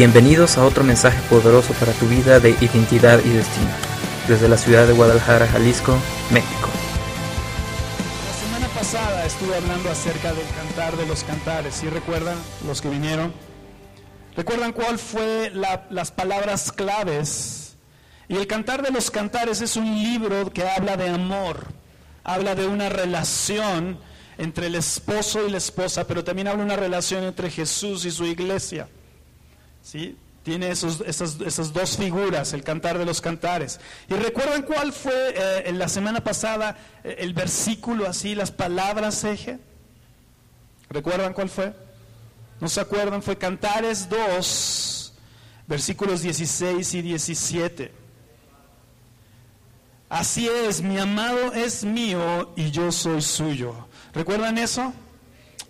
Bienvenidos a otro mensaje poderoso para tu vida de identidad y destino, desde la ciudad de Guadalajara, Jalisco, México. La semana pasada estuve hablando acerca del cantar de los cantares. ¿Sí recuerdan los que vinieron? ¿Recuerdan cuál fue la- las palabras claves? Y el cantar de los cantares es un libro que habla de amor, habla de una relación entre el esposo y la esposa, pero también habla de una relación entre Jesús y su iglesia. ¿Sí? Tiene esos, esas, esas dos figuras, el cantar de los cantares. ¿Y recuerdan cuál fue eh, en la semana pasada eh, el versículo así, las palabras eje? ¿Recuerdan cuál fue? ¿No se acuerdan? Fue Cantares 2, versículos 16 y 17. Así es, mi amado es mío y yo soy suyo. ¿Recuerdan eso?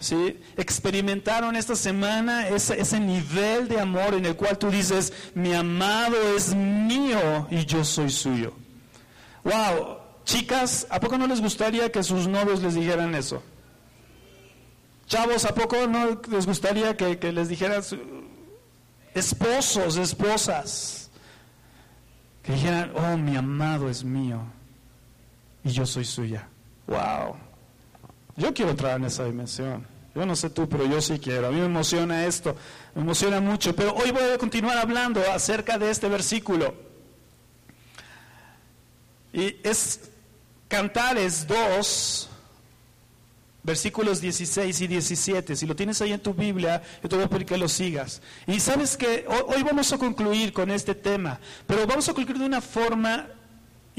¿Sí? Experimentaron esta semana ese, ese nivel de amor en el cual tú dices, mi amado es mío y yo soy suyo. Wow, chicas, ¿a poco no les gustaría que sus novios les dijeran eso? Chavos, ¿a poco no les gustaría que, que les dijeran esposos, esposas? Que dijeran, oh, mi amado es mío y yo soy suya. Wow. Yo quiero entrar en esa dimensión. Yo no sé tú, pero yo sí quiero. A mí me emociona esto, me emociona mucho. Pero hoy voy a continuar hablando acerca de este versículo. Y es Cantares 2, versículos 16 y 17. Si lo tienes ahí en tu Biblia, yo te voy a pedir que lo sigas. Y sabes que hoy, vamos a concluir con este tema, pero vamos a concluir de una forma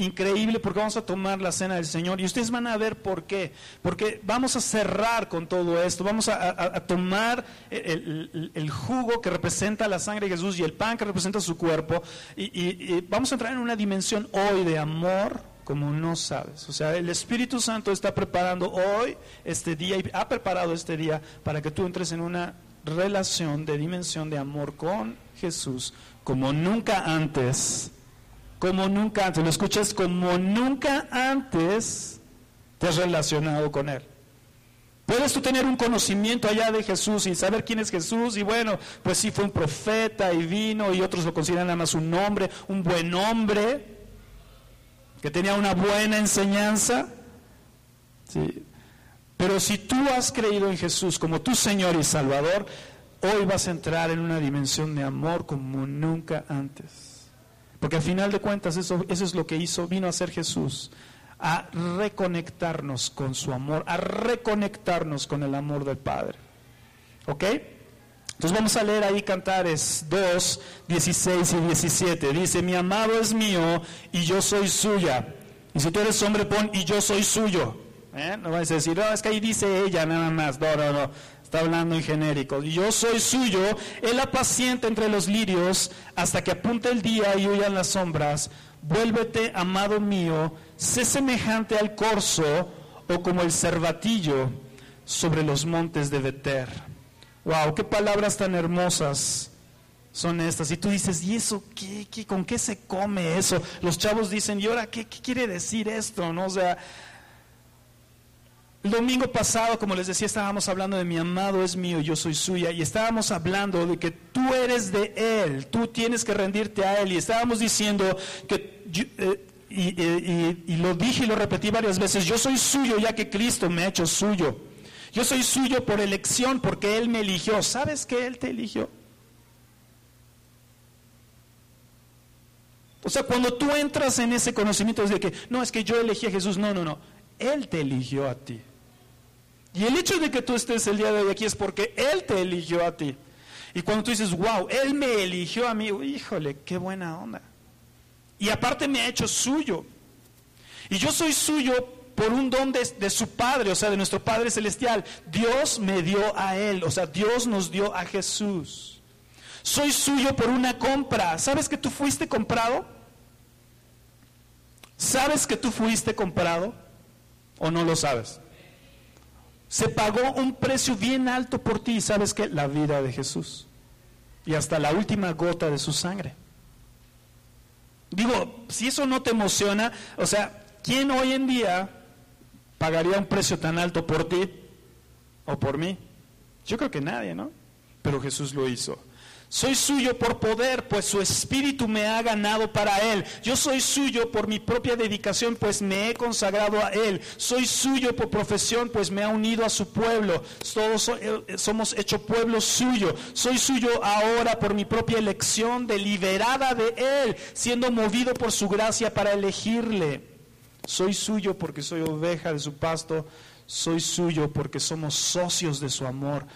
increíble porque vamos a tomar la cena del Señor y ustedes van a ver por qué. Porque vamos a cerrar con todo esto, vamos a, tomar el, jugo que representa la sangre de Jesús y el pan que representa su cuerpo y- y vamos a entrar en una dimensión hoy de amor como no sabes. O sea, el Espíritu Santo está preparando hoy este día y ha preparado este día para que tú entres en una relación de dimensión de amor con Jesús como nunca antes como nunca antes, lo escuchas como nunca antes te has relacionado con Él. Puedes tú tener un conocimiento allá de Jesús y saber quién es Jesús y bueno, pues sí fue un profeta y vino y otros lo consideran nada más un hombre, un buen hombre, que tenía una buena enseñanza. Pero si tú has creído en Jesús como tu Señor y Salvador, hoy vas a entrar en una dimensión de amor como nunca antes. Porque al final de cuentas eso, eso es lo que hizo, vino a hacer Jesús, a reconectarnos con su amor, a reconectarnos con el amor del Padre. ¿Ok? Entonces vamos a leer ahí Cantares 2, 16 y 17. Dice, mi amado es mío y yo soy suya. Y si tú eres hombre, pon y yo soy suyo. ¿Eh? No vas a decir, no, es que ahí dice ella nada más. No, no, no. Está hablando en genérico. Yo soy suyo, él apacienta entre los lirios hasta que apunte el día y huyan las sombras. Vuélvete, amado mío, sé semejante al corzo o como el cervatillo sobre los montes de Beter. Wow, qué palabras tan hermosas son estas. Y tú dices, ¿y eso qué, qué- con qué se come eso? Los chavos dicen, ¿y ahora qué, qué quiere decir esto? ¿No? O sea, el domingo pasado, como les decía, estábamos hablando de mi amado es mío, yo soy suya, y estábamos hablando de que tú eres de Él, tú tienes que rendirte a Él, y estábamos diciendo que, eh, y- y lo dije y lo repetí varias veces, yo soy suyo ya que Cristo me ha hecho suyo. Yo soy suyo por elección, porque Él me eligió. ¿Sabes que Él te eligió? O sea, cuando tú entras en ese conocimiento de que, no, es que yo elegí a Jesús, no, no, no, Él te eligió a ti. Y el hecho de que tú estés el día de hoy aquí es porque Él te eligió a ti. Y cuando tú dices, wow, Él me eligió a mí, híjole, qué buena onda. Y aparte me ha hecho suyo. Y yo soy suyo por un don de, su Padre, o sea, de nuestro Padre Celestial. Dios me dio a Él, o sea, Dios nos dio a Jesús. Soy suyo por una compra. ¿Sabes que tú fuiste comprado? ¿Sabes que tú fuiste comprado? ¿O no lo sabes? Se pagó un precio bien alto por ti. ¿Sabes qué? La vida de Jesús. Y hasta la última gota de su sangre. Digo, si eso no te emociona, o sea, ¿quién hoy en día pagaría un precio tan alto por ti o por mí? Yo creo que nadie, ¿no? Pero Jesús lo hizo. Soy suyo por poder, pues su espíritu me ha ganado para él. Yo soy suyo por mi propia dedicación, pues me he consagrado a él. Soy suyo por profesión, pues me ha unido a su pueblo. Todos eh, somos hecho pueblo suyo. Soy suyo ahora por mi propia elección, deliberada de él, siendo movido por su gracia para elegirle. Soy suyo porque soy oveja de su pasto. Soy suyo porque somos socios de su amor.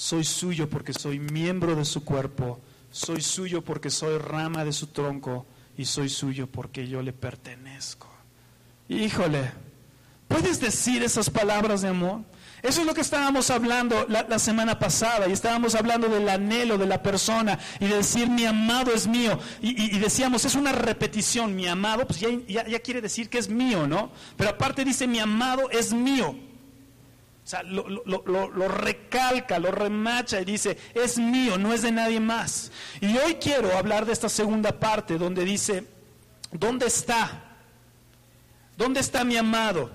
Soy suyo porque soy miembro de su cuerpo. Soy suyo porque soy rama de su tronco. Y soy suyo porque yo le pertenezco. Híjole, ¿puedes decir esas palabras de amor? Eso es lo que estábamos hablando la, semana pasada y estábamos hablando del anhelo de la persona y de decir mi amado es mío. Y, decíamos, es una repetición, mi amado, pues ya, ya quiere decir que es mío, ¿no? Pero aparte dice, mi amado es mío. Sea, lo, recalca, lo remacha y dice, es mío, no es de nadie más. Y hoy quiero hablar de esta segunda parte donde dice, ¿dónde está? ¿Dónde está mi amado?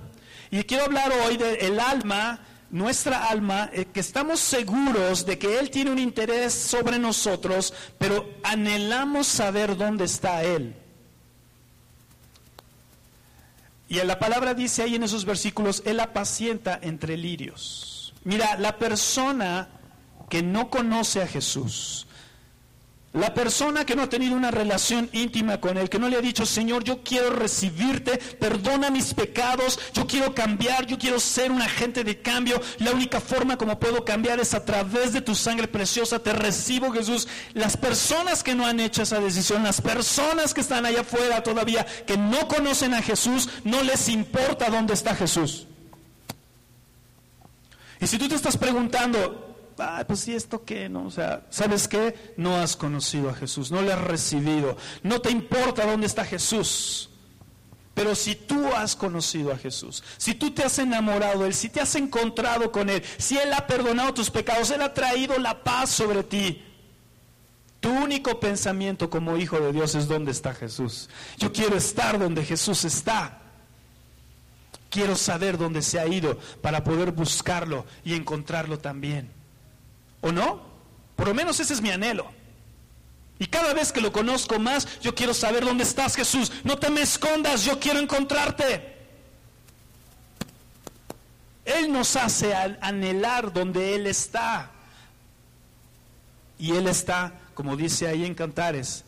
Y quiero hablar hoy del alma, nuestra alma, eh, que estamos seguros de que Él tiene un interés sobre nosotros, pero anhelamos saber dónde está Él. Y la palabra dice ahí en esos versículos, Él apacienta entre lirios. Mira, la persona que no conoce a Jesús, la persona que no ha tenido una relación íntima con Él, que no le ha dicho, Señor, yo quiero recibirte, perdona mis pecados, yo quiero cambiar, yo quiero ser un agente de cambio. La única forma como puedo cambiar es a través de tu sangre preciosa. Te recibo, Jesús. Las personas que no han hecho esa decisión, las personas que están allá afuera todavía, que no conocen a Jesús, no les importa dónde está Jesús. Y si tú te estás preguntando, pues sí, esto qué, ¿no? O sea, ¿sabes qué? No has conocido a Jesús, no le has recibido, no te importa dónde está Jesús. Pero si tú has conocido a Jesús, si tú te has enamorado de Él, si te has encontrado con Él, si Él ha perdonado tus pecados, Él ha traído la paz sobre ti, tu único pensamiento como hijo de Dios es dónde está Jesús. Yo quiero estar donde Jesús está. Quiero saber dónde se ha ido para poder buscarlo y encontrarlo también. ¿O no? Por lo menos ese es mi anhelo. Y cada vez que lo conozco más, yo quiero saber dónde estás, Jesús. No te me escondas, yo quiero encontrarte. Él nos hace anhelar donde Él está. Y Él está, como dice ahí en Cantares,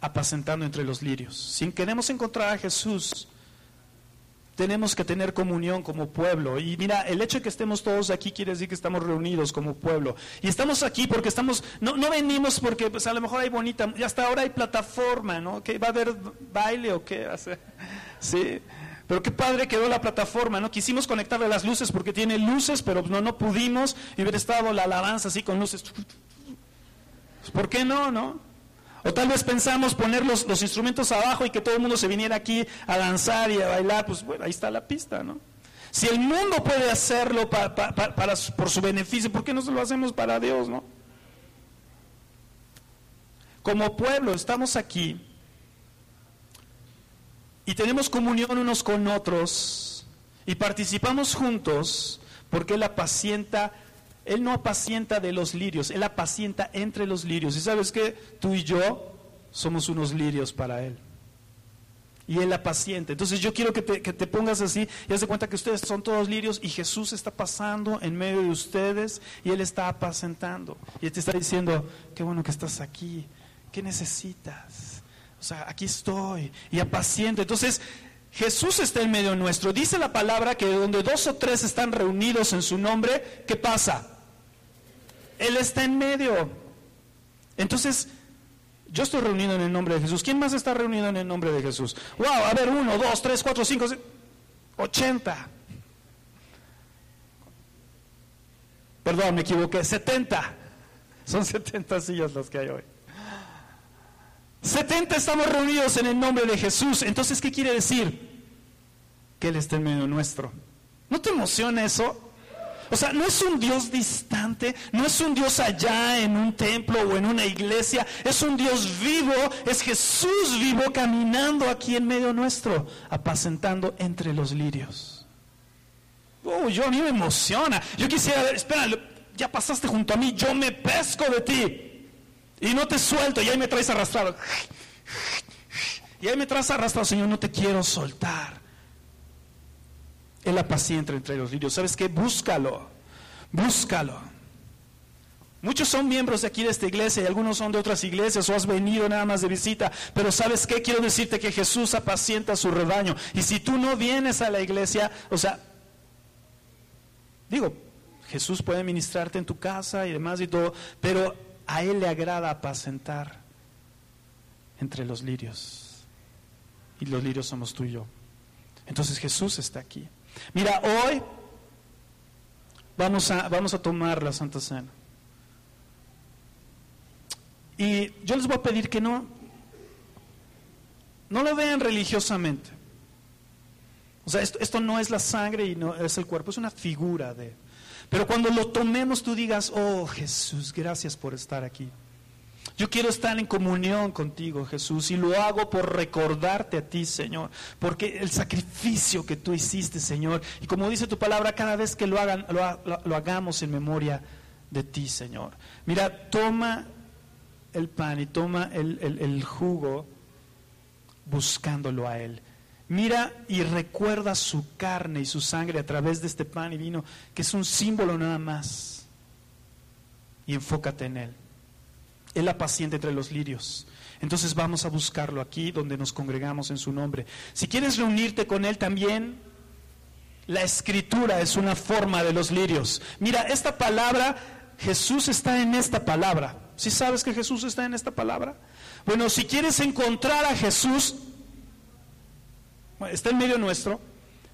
apacentando entre los lirios. Si queremos encontrar a Jesús, tenemos que tener comunión como pueblo. Y mira, el hecho de que estemos todos aquí quiere decir que estamos reunidos como pueblo. Y estamos aquí porque estamos, no, no venimos porque pues, a lo mejor hay bonita, y hasta ahora hay plataforma, ¿no? ¿Que va a haber baile o qué? Sí. Pero qué padre quedó la plataforma, ¿no? Quisimos conectarle las luces porque tiene luces, pero no, no pudimos. Y hubiera estado la alabanza así con luces. Pues, ¿Por qué no, no? O tal vez pensamos poner los, instrumentos abajo y que todo el mundo se viniera aquí a danzar y a bailar, pues bueno, ahí está la pista, ¿no? Si el mundo puede hacerlo para, por su beneficio, ¿por qué no lo hacemos para Dios, no? Como pueblo estamos aquí y tenemos comunión unos con otros y participamos juntos porque Él apacienta él no apacienta de los lirios, Él apacienta entre los lirios. Y sabes que tú y yo somos unos lirios para Él. Y Él apacienta. Entonces yo quiero que te, pongas así y haz de cuenta que ustedes son todos lirios y Jesús está pasando en medio de ustedes y Él está apacentando. Y Él te está diciendo, qué bueno que estás aquí, ¿qué necesitas? O sea, aquí estoy y apaciento. Entonces Jesús está en medio nuestro. Dice la palabra que donde dos o tres están reunidos en su nombre, ¿qué pasa? Él está en medio. Entonces, yo estoy reunido en el nombre de Jesús. ¿Quién más está reunido en el nombre de Jesús? Wow, a ver, uno, dos, tres, cuatro, cinco, ochenta. Perdón, me equivoqué, setenta. Son setenta sillas las que hay hoy. Setenta estamos reunidos en el nombre de Jesús. Entonces, ¿qué quiere decir? Que Él está en medio nuestro. ¿No te emociona eso? O sea, no es un Dios distante, no es un Dios allá en un templo o en una iglesia, es un Dios vivo, es Jesús vivo caminando aquí en medio nuestro, apacentando entre los lirios. Oh, yo a mí me emociona. Yo quisiera ver, espera, ya pasaste junto a mí, yo me pesco de ti. Y no te suelto y ahí me traes arrastrado. Y ahí me traes arrastrado, Señor, no te quiero soltar. Él apacienta entre los lirios. ¿Sabes qué? Búscalo. Búscalo. Muchos son miembros de aquí de esta iglesia y algunos son de otras iglesias o has venido nada más de visita. Pero ¿sabes qué? Quiero decirte que Jesús apacienta su rebaño. Y si tú no vienes a la iglesia, o sea, digo, Jesús puede ministrarte en tu casa y demás y todo, pero a Él le agrada apacentar entre los lirios. Y los lirios somos tú y yo. Entonces Jesús está aquí. Mira, hoy vamos a, vamos a tomar la Santa Cena. Y yo les voy a pedir que no, no lo vean religiosamente. O sea, esto, esto no es la sangre y no es el cuerpo, es una figura de... Pero cuando lo tomemos tú digas, oh Jesús, gracias por estar aquí. Yo quiero estar en comunión contigo, Jesús, y lo hago por recordarte a ti, Señor, porque el sacrificio que tú hiciste, Señor, y como dice tu palabra, cada vez que lo, hagan, lo, hagamos en memoria de ti, Señor. Mira, toma el pan y toma el, el jugo buscándolo a Él. Mira y recuerda su carne y su sangre a través de este pan y vino, que es un símbolo nada más. Y enfócate en Él. Él apacienta entre los lirios. Entonces vamos a buscarlo aquí donde nos congregamos en su nombre. Si quieres reunirte con Él también, la escritura es una forma de los lirios. Mira, esta palabra, Jesús está en esta palabra. ¿Sí sabes que Jesús está en esta palabra? Bueno, si quieres encontrar a Jesús, está en medio nuestro,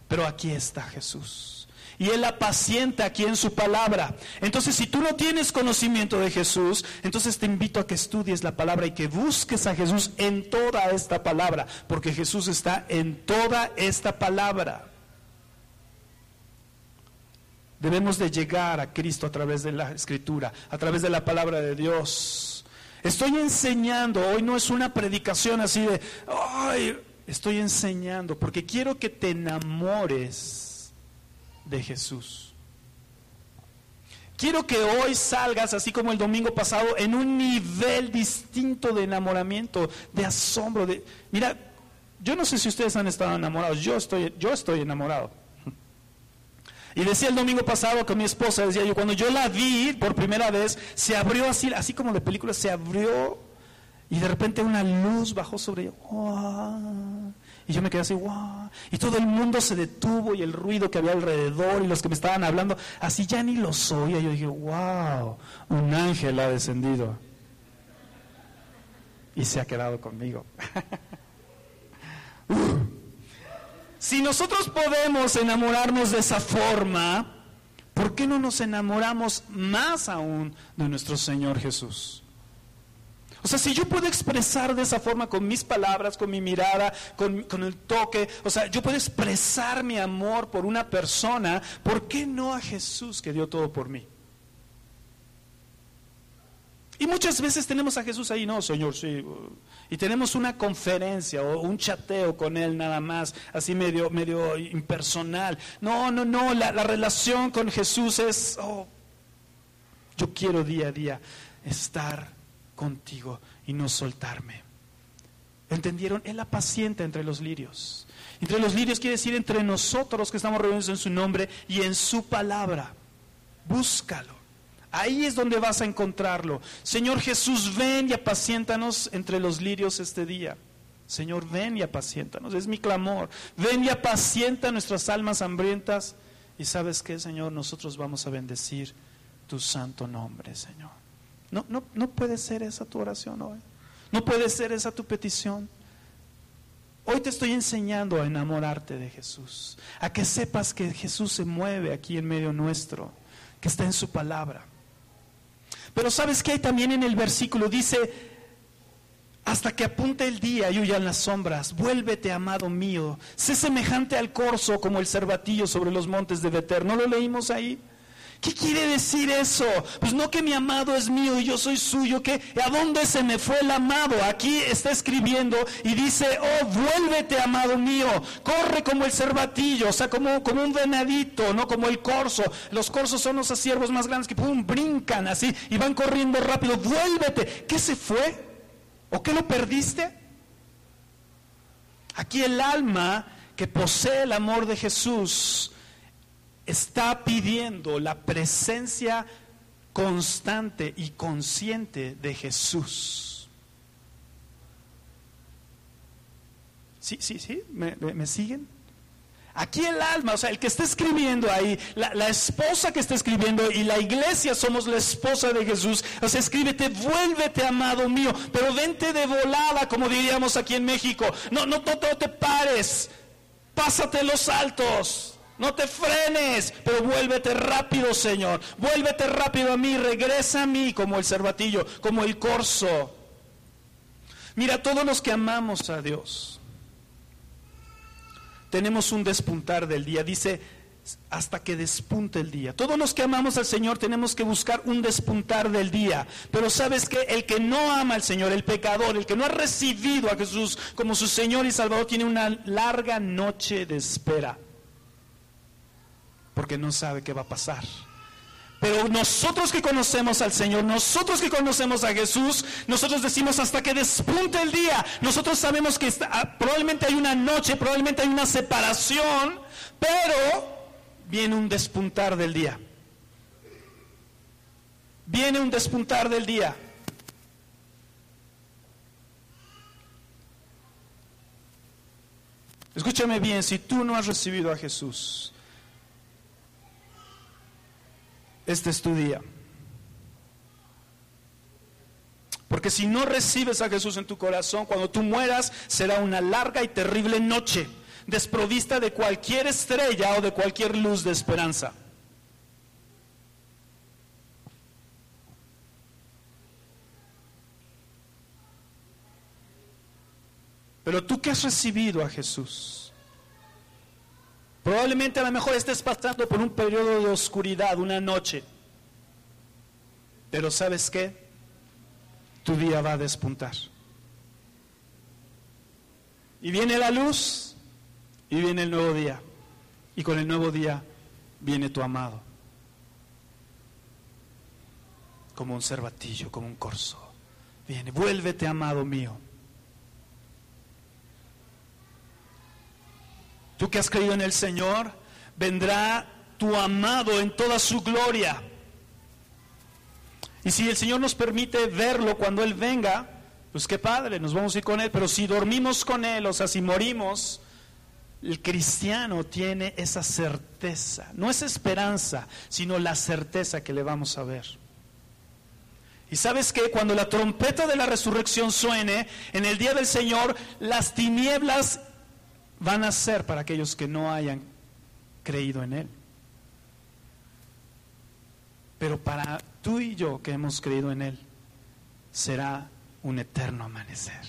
pero aquí está Jesús y Él apacienta aquí en su palabra. Entonces, si tú no tienes conocimiento de Jesús, entonces te invito a que estudies la palabra y que busques a Jesús en toda esta palabra, porque Jesús está en toda esta palabra. Debemos de llegar a Cristo a través de la escritura, a través de la palabra de Dios. Estoy enseñando, hoy no es una predicación así de, ay, estoy enseñando, porque quiero que te enamores de Jesús. Quiero que hoy salgas, así como el domingo pasado, en un nivel distinto de enamoramiento, de asombro. De... Mira, yo no sé si ustedes han estado enamorados, yo estoy, yo estoy enamorado. Y decía el domingo pasado con mi esposa, decía yo, cuando yo la vi por primera vez, se abrió así, así como de película, se abrió y de repente una luz bajó sobre ella. Y yo me quedé así, wow. Y todo el mundo se detuvo y el ruido que había alrededor y los que me estaban hablando, así ya ni los oía. Yo dije, wow, un ángel ha descendido. Y se ha quedado conmigo. Si nosotros podemos enamorarnos de esa forma, ¿por qué no nos enamoramos más aún de nuestro Señor Jesús? O sea, si yo puedo expresar de esa forma con mis palabras, con mi mirada, con, el toque, o sea, yo puedo expresar mi amor por una persona, ¿por qué no a Jesús que dio todo por mí? Y muchas veces tenemos a Jesús ahí, no, Señor, sí. Y tenemos una conferencia o un chateo con Él nada más, así medio, medio impersonal. No, no, no, la, la relación con Jesús es, oh, yo quiero día a día estar contigo y no soltarme. ¿Entendieron? Él paciente entre los lirios. Entre los lirios quiere decir entre nosotros que estamos reunidos en su nombre y en su palabra. Búscalo. Ahí es donde vas a encontrarlo. Señor Jesús, ven y apaciéntanos entre los lirios este día. Señor, ven y apaciéntanos. Es mi clamor. Ven y apacienta nuestras almas hambrientas. Y sabes qué, Señor, nosotros vamos a bendecir tu santo nombre, Señor. No, no, no puede ser esa tu oración hoy. No puede ser esa tu petición. Hoy te estoy enseñando a enamorarte de Jesús, a que sepas que Jesús se mueve aquí en medio nuestro, que está en su palabra. Pero sabes que hay también en el versículo, dice, hasta que apunte el día y huyan las sombras, vuélvete, amado mío, sé semejante al corzo como el cervatillo sobre los montes de Beter. ¿No lo leímos ahí? ¿Qué quiere decir eso? Pues no que mi amado es mío y yo soy suyo, que a dónde se me fue el amado. Aquí está escribiendo y dice, oh, vuélvete amado mío, corre como el cervatillo, o sea, como, como un venadito, no como el corzo. Los corzos son los aciervos más grandes que pum, brincan así y van corriendo rápido, vuélvete. ¿Qué se fue? ¿O qué lo perdiste? Aquí el alma que posee el amor de Jesús está pidiendo la presencia constante y consciente de Jesús. ¿Sí, sí, sí? ¿Me, siguen? Aquí el alma, o sea, el que está escribiendo ahí, la, la, esposa que está escribiendo y la iglesia somos la esposa de Jesús. O sea, escríbete, vuélvete, amado mío, pero vente de volada, como diríamos aquí en México. No, no, no, no te pares, pásate los saltos. No te frenes, pero vuélvete rápido, Señor. Vuélvete rápido a mí, regresa a mí como el cervatillo, como el corzo. Mira, todos los que amamos a Dios, tenemos un despuntar del día. Dice, hasta que despunte el día. Todos los que amamos al Señor tenemos que buscar un despuntar del día. Pero sabes que el que no ama al Señor, el pecador, el que no ha recibido a Jesús como su Señor y Salvador, tiene una larga noche de espera porque no sabe qué va a pasar. Pero nosotros que conocemos al Señor, nosotros que conocemos a Jesús, nosotros decimos hasta que despunte el día. Nosotros sabemos que ah, probablemente hay una noche, probablemente hay una separación, pero viene un despuntar del día. Viene un despuntar del día. Escúchame bien, si tú no has recibido a Jesús, este es tu día. Porque si no recibes a Jesús en tu corazón, cuando tú mueras será una larga y terrible noche, desprovista de cualquier estrella o de cualquier luz de esperanza. Pero tú que has recibido a Jesús, Probablemente a lo mejor estés pasando por un periodo de oscuridad, una noche. Pero ¿sabes qué? Tu día va a despuntar. Y viene la luz y viene el nuevo día. Y con el nuevo día viene tu amado. Como un cervatillo, como un corzo. Viene, vuélvete amado mío. Tú que has creído en el Señor, vendrá tu amado en toda su gloria. Y si el Señor nos permite verlo cuando Él venga, pues qué padre, nos vamos a ir con Él. Pero si dormimos con Él, o sea, si morimos, el cristiano tiene esa certeza. No es esperanza, sino la certeza que le vamos a ver. Y sabes que cuando la trompeta de la resurrección suene, en el día del Señor, las tinieblas van a ser para aquellos que no hayan creído en Él. Pero para tú y yo que hemos creído en Él, será un eterno amanecer.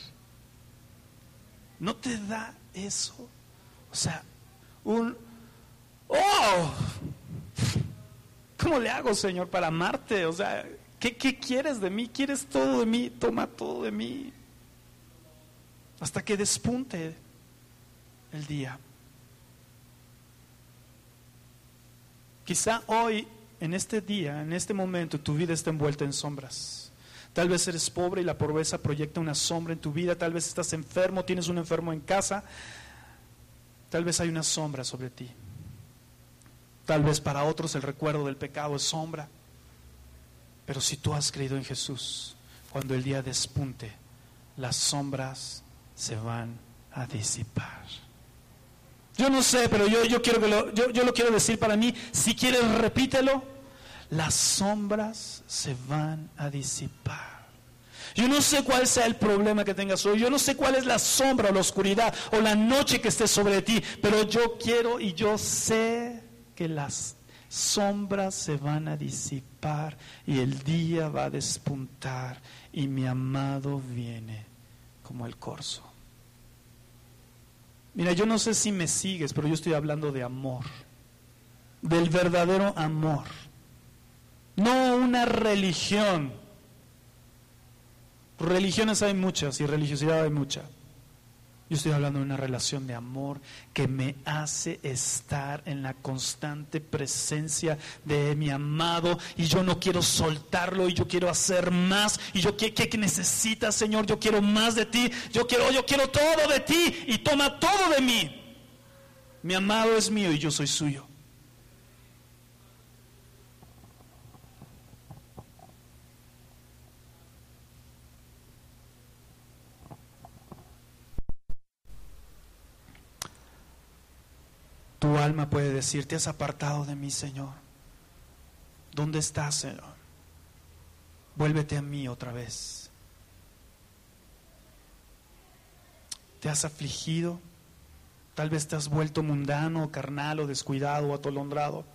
¿No te da eso? O sea, un, oh, ¿cómo le hago, Señor, para amarte? O sea, ¿qué, ¿qué quieres de mí? ¿Quieres todo de mí? Toma todo de mí. Hasta que despunte el día. Quizá hoy, en este día, en este momento, tu vida está envuelta en sombras. Tal vez eres pobre y la pobreza proyecta una sombra en tu vida. Tal vez estás enfermo, tienes un enfermo en casa. Tal vez hay una sombra sobre ti. Tal vez para otros el recuerdo del pecado es sombra. Pero si tú has creído en Jesús, cuando el día despunte, las sombras se van a disipar. Yo no sé, pero yo, yo quiero que lo, yo, yo lo quiero decir para mí. Si quieres, repítelo. Las sombras se van a disipar. Yo no sé cuál sea el problema que tengas hoy. Yo no sé cuál es la sombra o la oscuridad o la noche que esté sobre ti. Pero yo quiero y yo sé que las sombras se van a disipar y el día va a despuntar y mi amado viene como el corzo. Mira, yo no sé si me sigues, pero yo estoy hablando de amor, del verdadero amor. no una religión. Religiones hay muchas y religiosidad hay mucha. Yo estoy hablando de una relación de amor que me hace estar en la constante presencia de mi amado y yo no quiero soltarlo y yo quiero hacer más y yo qué, qué necesitas Señor, yo quiero más de ti, yo quiero yo quiero todo de ti y toma todo de mí. Mi amado es mío y yo soy suyo. Tu alma puede decir, te has apartado de mí, Señor. ¿Dónde estás, Señor? Vuélvete a mí otra vez. ¿Te has afligido? Tal vez te has vuelto mundano, carnal o descuidado o atolondrado.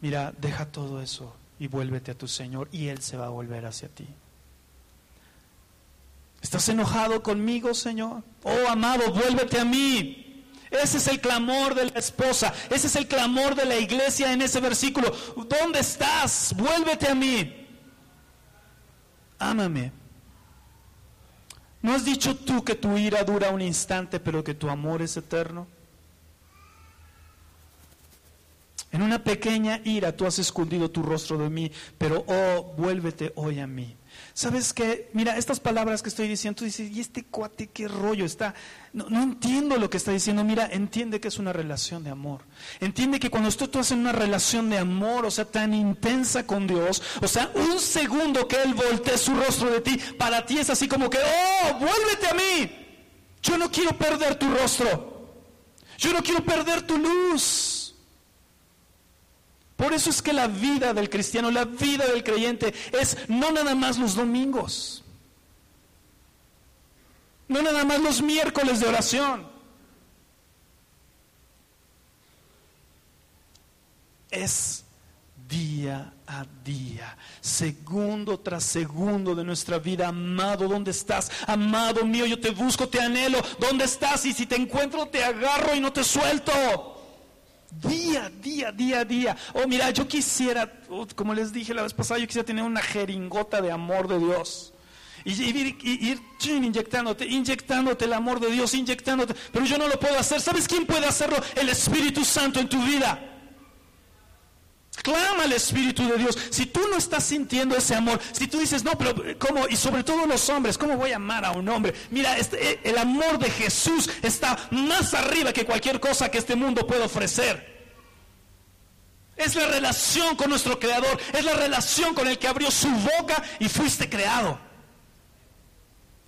Mira, deja todo eso y vuélvete a tu Señor y Él se va a volver hacia ti. ¿Estás enojado conmigo, Señor? Oh, amado, vuélvete a mí. Ese es el clamor de la esposa. Ese es el clamor de la iglesia en ese versículo. ¿Dónde estás? Vuélvete a mí. Ámame. ¿No has dicho tú que tu ira dura un instante, pero que tu amor es eterno? En una pequeña ira tú has escondido tu rostro de mí, pero oh, vuélvete hoy a mí. ¿Sabes qué? Mira, estas palabras que estoy diciendo, tú dices, ¿y este cuate qué rollo está? No, entiendo lo que está diciendo. Mira, entiende que es una relación de amor. Entiende que cuando tú, tú haces una relación de amor, o sea, tan intensa con Dios, o sea, un segundo que Él voltee su rostro de ti, para ti es así como que, oh, vuélvete a mí. Yo no quiero perder tu rostro. Yo no quiero perder tu luz. Por eso es que la vida del cristiano, la vida del creyente es no nada más los domingos, no nada más los miércoles de oración. Es día a día, segundo tras segundo de nuestra vida. Amado, ¿dónde estás? Amado mío, yo te busco, te anhelo. ¿Dónde estás? Y si te encuentro, te agarro y no te suelto. Día, día, día, día. Oh, mira, yo quisiera, oh, como les dije la vez pasada, yo quisiera tener una jeringota de amor de Dios. Y, ir, ir inyectándote, inyectándote el amor de Dios, inyectándote. Pero yo no lo puedo hacer. ¿Sabes quién puede hacerlo? El Espíritu Santo en tu vida. Clama al Espíritu de Dios. Si tú no estás sintiendo ese amor, si tú dices, no, pero ¿cómo? Y sobre todo los hombres, ¿cómo voy a amar a un hombre? Mira, este, eh, el amor de Jesús está más arriba que cualquier cosa que este mundo pueda ofrecer. Es la relación con nuestro Creador, es la relación con el que abrió su boca y fuiste creado.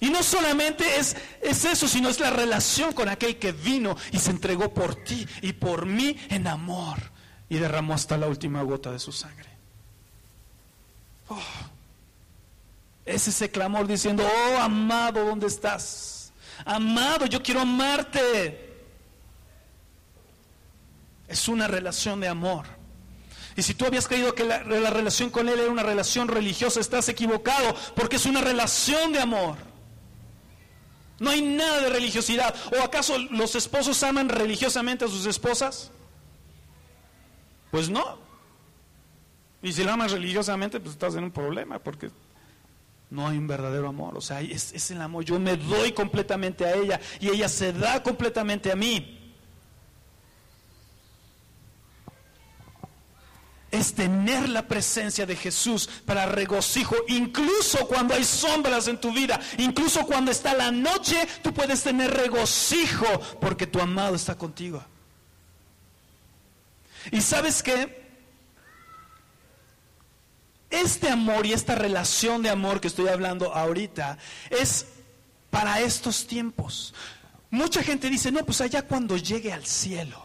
Y no solamente es eso, sino es la relación con aquel que vino y se entregó por ti y por mí en amor y derramó hasta la última gota de su sangre. Oh, es ese clamor diciendo, oh amado, ¿dónde estás? Amado, yo quiero amarte. Es una relación de amor. Y si tú habías creído que la, la, relación con Él era una relación religiosa, estás equivocado, porque es una relación de amor. No hay nada de religiosidad. ¿O acaso los esposos aman religiosamente a sus esposas? Pues no. Y si la amas religiosamente, pues estás en un problema porque no hay un verdadero amor. O sea, es, es, el amor. Yo me doy completamente a ella y ella se da completamente a mí. Es tener la presencia de Jesús para regocijo, incluso cuando hay sombras en tu vida, incluso cuando está la noche, tú puedes tener regocijo porque tu amado está contigo. Y sabes qué? Este amor y esta relación de amor que estoy hablando ahorita es para estos tiempos. Mucha gente dice, no, pues allá cuando llegue al cielo,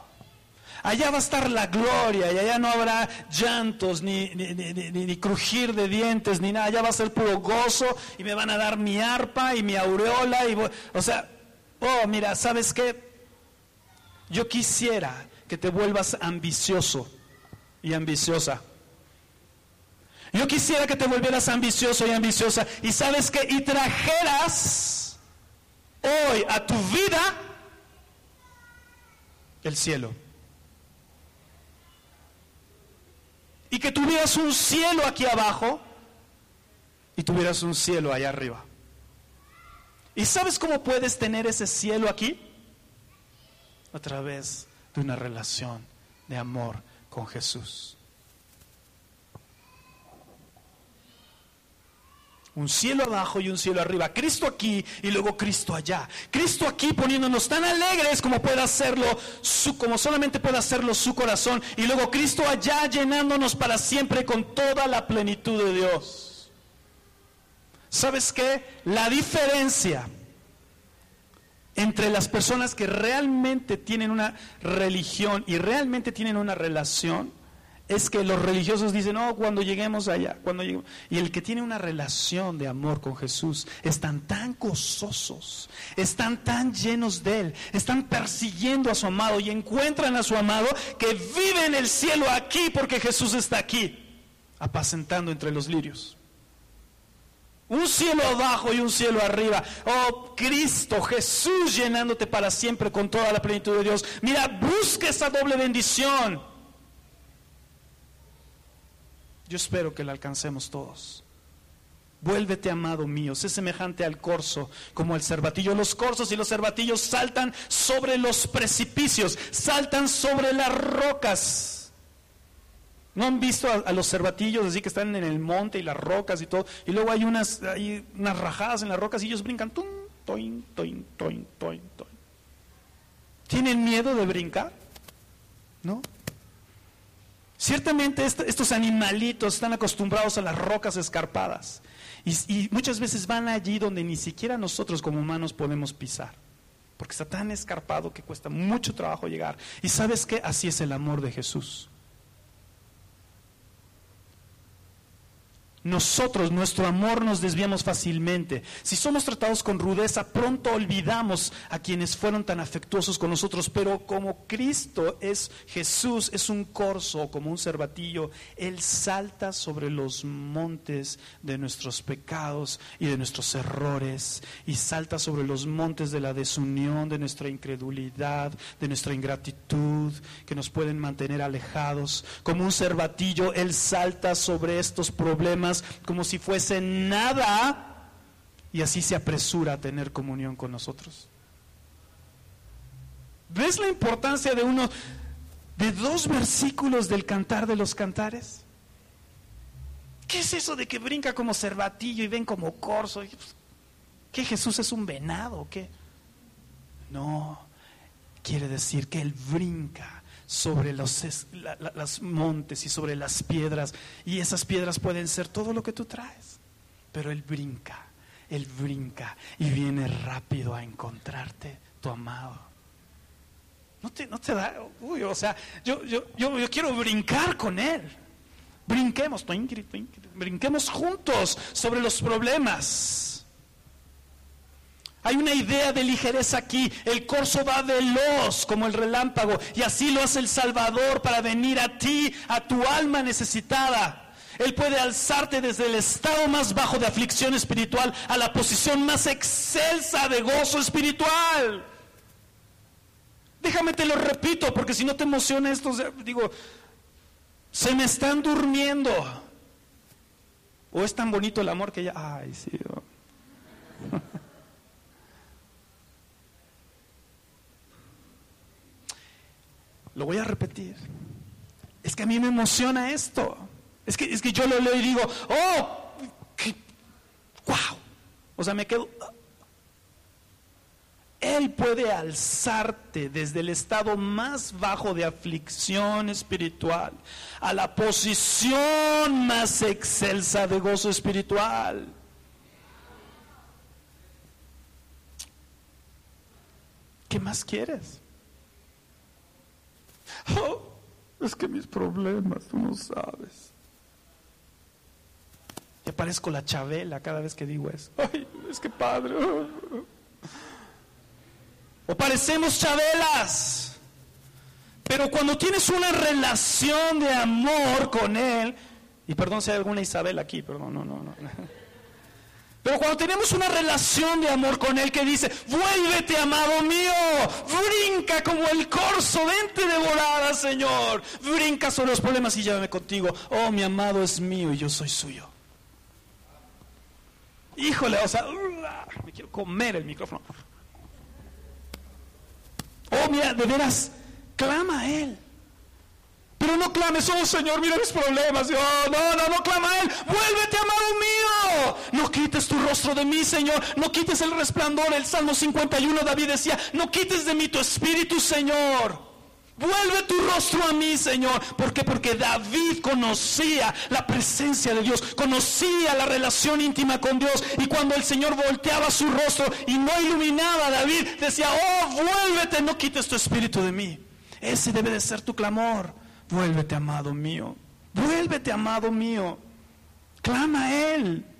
allá va a estar la gloria y allá no habrá llantos, ni, crujir de dientes, ni nada, allá va a ser puro gozo y me van a dar mi arpa y mi aureola. Y o sea, oh, mira, ¿sabes qué? Yo quisiera que te vuelvas ambicioso y ambiciosa. Yo quisiera que te volvieras ambicioso y ambiciosa y sabes que y trajeras hoy a tu vida el cielo. y que tuvieras un cielo aquí abajo y tuvieras un cielo allá arriba. ¿Y sabes cómo puedes tener ese cielo aquí? A través de una relación de amor con Jesús. Un cielo abajo y un cielo arriba. Cristo aquí y luego Cristo allá. Cristo aquí poniéndonos tan alegres como puede hacerlo, su, como solamente puede hacerlo su corazón. Y luego Cristo allá llenándonos para siempre con toda la plenitud de Dios. ¿Sabes qué? La diferencia entre las personas que realmente tienen una religión y realmente tienen una relación es que los religiosos dicen, no, cuando lleguemos allá, cuando lleguemos. Y el que tiene una relación de amor con Jesús, están tan gozosos, están tan llenos de Él, están persiguiendo a su amado y encuentran a su amado que vive en el cielo aquí porque Jesús está aquí, apacentando entre los lirios. Un cielo abajo y un cielo arriba. Oh Cristo, Jesús llenándote para siempre con toda la plenitud de Dios. Mira, busca esa doble bendición. Yo espero que la alcancemos todos. Vuélvete, amado mío, sé semejante al corzo como el cervatillo. Los corzos y los cervatillos saltan sobre los precipicios, saltan sobre las rocas. ¿No han visto a, los cervatillos así que están en el monte y las rocas y todo? Y luego hay unas, hay unas rajadas en las rocas y ellos brincan. Tum, toin, toin, toin, toin, toin. ¿Tienen miedo de brincar? ¿No? Ciertamente estos animalitos están acostumbrados a las rocas escarpadas y, muchas veces van allí donde ni siquiera nosotros como humanos podemos pisar, porque está tan escarpado que cuesta mucho trabajo llegar. Y sabes que así es el amor de Jesús. Nosotros, nuestro amor nos desviamos fácilmente. Si somos tratados con rudeza, pronto olvidamos a quienes fueron tan afectuosos con nosotros. Pero como Cristo es Jesús, es un corzo, como un cervatillo, Él salta sobre los montes de nuestros pecados y de nuestros errores. Y salta sobre los montes de la desunión, de nuestra incredulidad, de nuestra ingratitud, que nos pueden mantener alejados. Como un cervatillo, Él salta sobre estos problemas como si fuese nada y así se apresura a tener comunión con nosotros. ¿Ves la importancia de uno de dos versículos del cantar de los cantares? ¿Qué es eso de que brinca como cervatillo y ven como corzo? Pues, ¿Qué Jesús es un venado qué? No, quiere decir que Él brinca sobre los, montes y sobre las piedras. Y esas piedras pueden ser todo lo que tú traes. Pero Él brinca, Él brinca y viene rápido a encontrarte, tu amado. No te, no te da, uy, o sea, yo, yo, yo, yo quiero brincar con Él. Brinquemos, brinquemos juntos sobre los problemas. Hay una idea de ligereza aquí. El corzo va veloz como el relámpago y así lo hace el Salvador para venir a ti, a tu alma necesitada. Él puede alzarte desde el estado más bajo de aflicción espiritual a la posición más excelsa de gozo espiritual. Déjame te lo repito, porque si no te emociona esto, digo, se me están durmiendo. O es tan bonito el amor que ya, ay, sí. Lo voy a repetir. Es que a mí me emociona esto. Es que, es que yo lo leo y digo, oh, wow. O sea, me quedo... Él puede alzarte desde el estado más bajo de aflicción espiritual a la posición más excelsa de gozo espiritual. ¿Qué más quieres? Oh, es que mis problemas, tú no sabes. Y parezco la Chabela cada vez que digo eso. Ay, es que padre. O parecemos Chabelas. Pero cuando tienes una relación de amor con Él, y perdón si hay alguna Isabel aquí, perdón, no, no, no. Pero cuando tenemos una relación de amor con Él que dice, vuélvete amado mío, brinca como el corzo, vente de volada Señor, brinca sobre los problemas y llévame contigo. Oh, mi amado es mío y yo soy suyo. Híjole, o sea, me quiero comer el micrófono. Oh, mira, de veras, clama a Él. Pero no clames, oh Señor, mira mis problemas. Oh, no, no, no clama a Él. Vuélvete, amado mío. Quites tu rostro de mí, Señor. No quites el resplandor. El Salmo 51, David decía, no quites de mí tu espíritu, Señor. Vuelve tu rostro a mí, Señor. ¿Por qué? Porque David conocía la presencia de Dios, conocía la relación íntima con Dios. Y cuando el Señor volteaba su rostro y no iluminaba a David, decía, oh, vuélvete, no quites tu espíritu de mí. Ese debe de ser tu clamor. Vuélvete, amado mío. Vuélvete, amado mío. Clama a Él.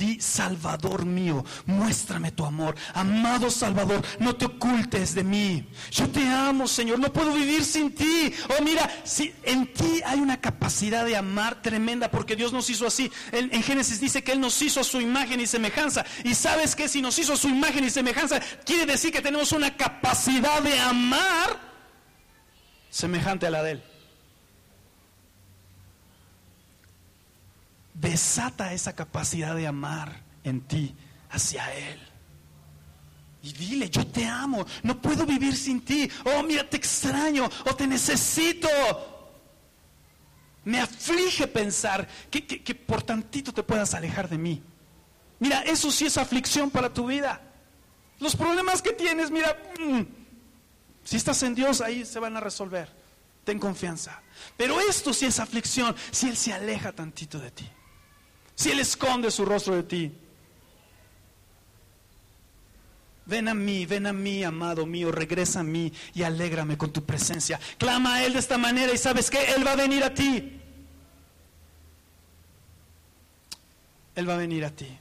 Di, Salvador mío, muéstrame tu amor. Amado Salvador, no te ocultes de mí. Yo te amo, Señor, no puedo vivir sin ti. Oh, mira, si en ti hay una capacidad de amar tremenda, porque Dios nos hizo así. En, en Génesis dice que Él nos hizo a su imagen y semejanza. Y sabes que si nos hizo a su imagen y semejanza, quiere decir que tenemos una capacidad de amar semejante a la de Él. Desata esa capacidad de amar en ti hacia Él. Y dile, yo te amo, no puedo vivir sin ti. Oh, mira, te extraño o te necesito. Me aflige pensar que, que, por tantito te puedas alejar de mí. Mira, eso sí es aflicción para tu vida. Los problemas que tienes, mira, mm, si estás en Dios, ahí se van a resolver. Ten confianza. Pero esto sí es aflicción, si Él se aleja tantito de ti si Él esconde su rostro de ti. Ven a mí, ven a mí, amado mío, regresa a mí y alégrame con tu presencia. Clama a Él de esta manera y sabes que Él va a venir a ti. Él va a venir a ti.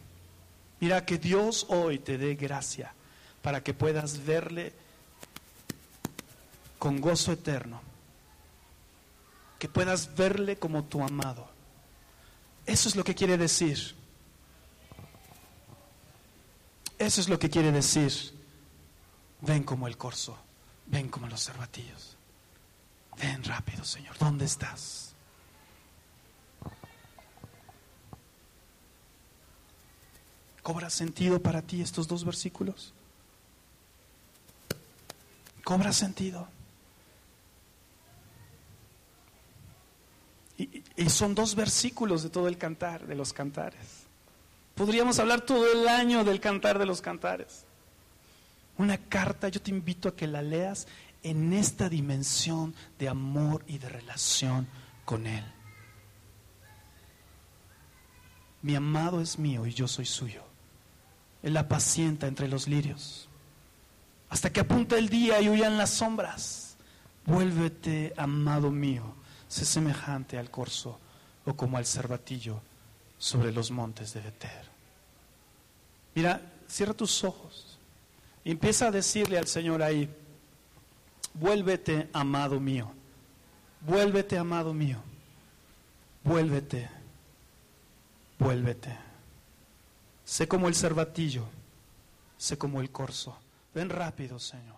Mira que Dios hoy te dé gracia para que puedas verle con gozo eterno. Que puedas verle como tu amado eso es lo que quiere decir. Eso es lo que quiere decir. Ven como el corzo, ven como los cervatillos. Ven rápido, Señor. ¿Dónde estás? ¿Cobra sentido para ti estos dos versículos? ¿Cobra sentido? Y, son dos versículos de todo el cantar, de los cantares. Podríamos hablar todo el año del cantar de los cantares. Una carta, yo te invito a que la leas en esta dimensión de amor y de relación con Él. Mi amado es mío y yo soy suyo. Él apacienta entre los lirios. Hasta que apunta el día y huyan las sombras. Vuélvete, amado mío, sé semejante al corzo o como al cervatillo sobre los montes de Beter. Mira, cierra tus ojos y empieza a decirle al Señor ahí, vuélvete amado mío, vuélvete amado mío, vuélvete, vuélvete. Sé como el cervatillo, sé como el corzo. Ven rápido, Señor.